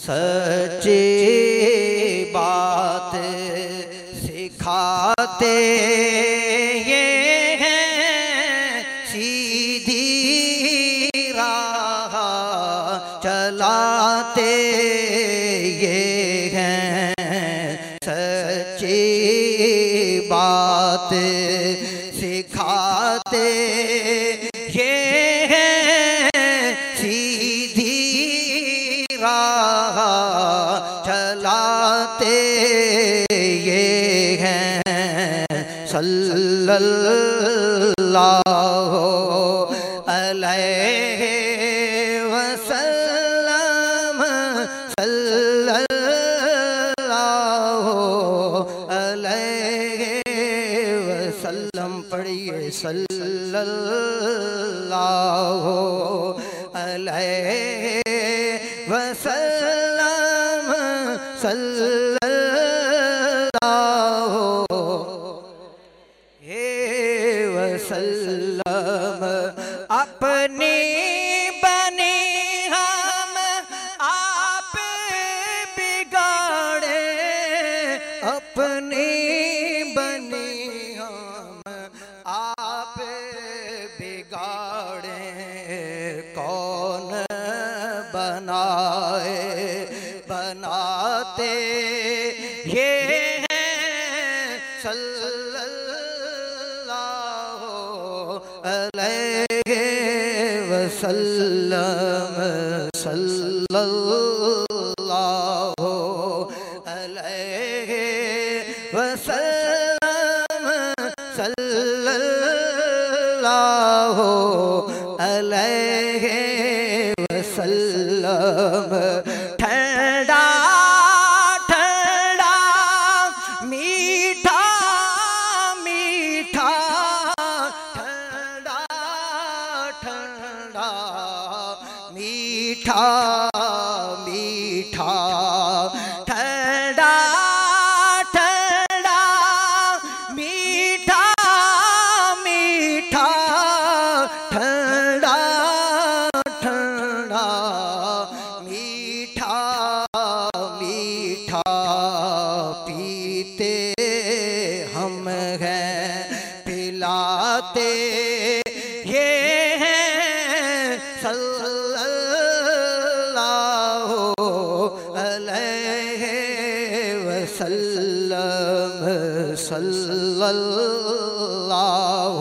سچی بات سکھاتے یہ ہیں سیدھی راہ چلاتے صلی اللہ علیہ وسلم صلی اللہ علیہ وسلم پڑھیے صلی اللہ علیہ وسلم صلی بگاڑے کون بنائے؟ بناتے یہ ہیں صلی اللہ علیہ وسلم، صلی اللہ علیہ وسلم، صلی اللہ علیہ وسلم۔ ٹھنڈا ٹھنڈا میٹھا میٹھا ٹھنڈا ٹھنڈا میٹھا میٹھا۔ صلی اللہ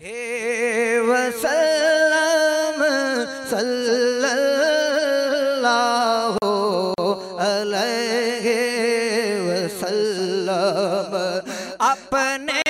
ہے وسلم صلی اللہ علیہ وسلم. اپنے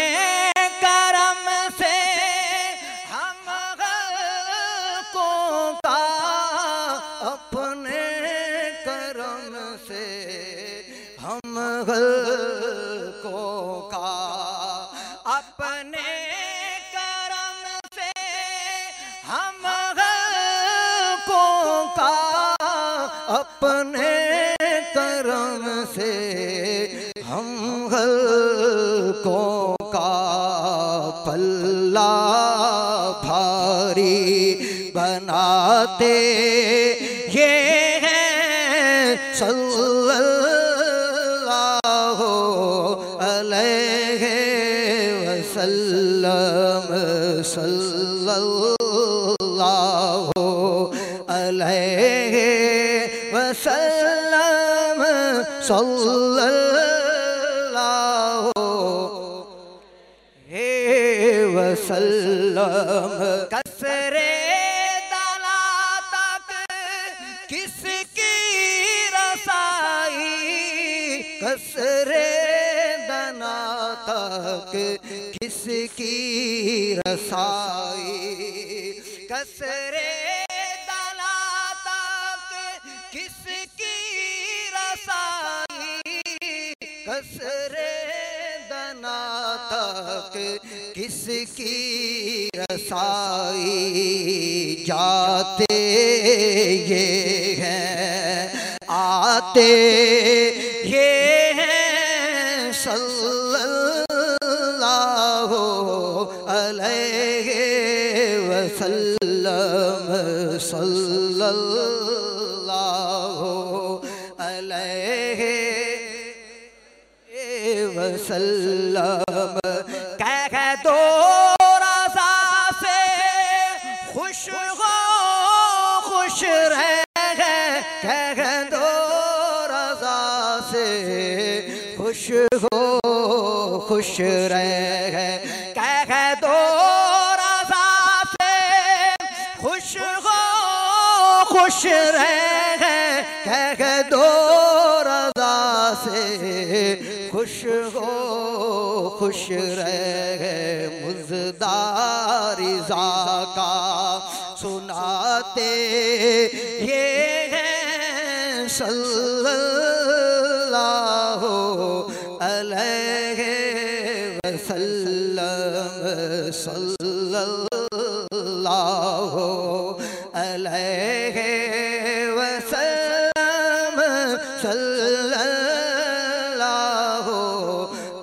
پلہ بھاری بناتے۔ یہ ہیں صلی اللہ علیہ وسلم۔ صلی اللہ علیہ وسلم۔ صلی اللہ ہے وسلم۔ کسرے دلا تک کس کی رسائی؟ کسرے دنا تک کس کی رسائی؟ کسرے تک کس کی رسائی جاتے یہ ہیں؟ آتے یہ ہیں صلی اللہ علیہ وسلم، صلی وسلم، کہہ دو رضا سے، خوش ہو، خوش رہ کہہ دو رضا سے، خوش ہو، خوش رہ کہہ دو رضا سے، خوش ہو، خوش رہ کہہ دو رضا سے خوش ہو، خوش رہ مزدار رضا کا سناتے یہ ہے صلی اللہ علیہ وسلم۔ صلی اللہ علیہ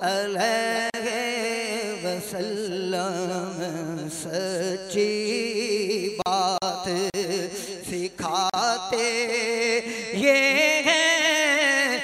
علیہ وسلم سچی بات سکھاتے یہ ہے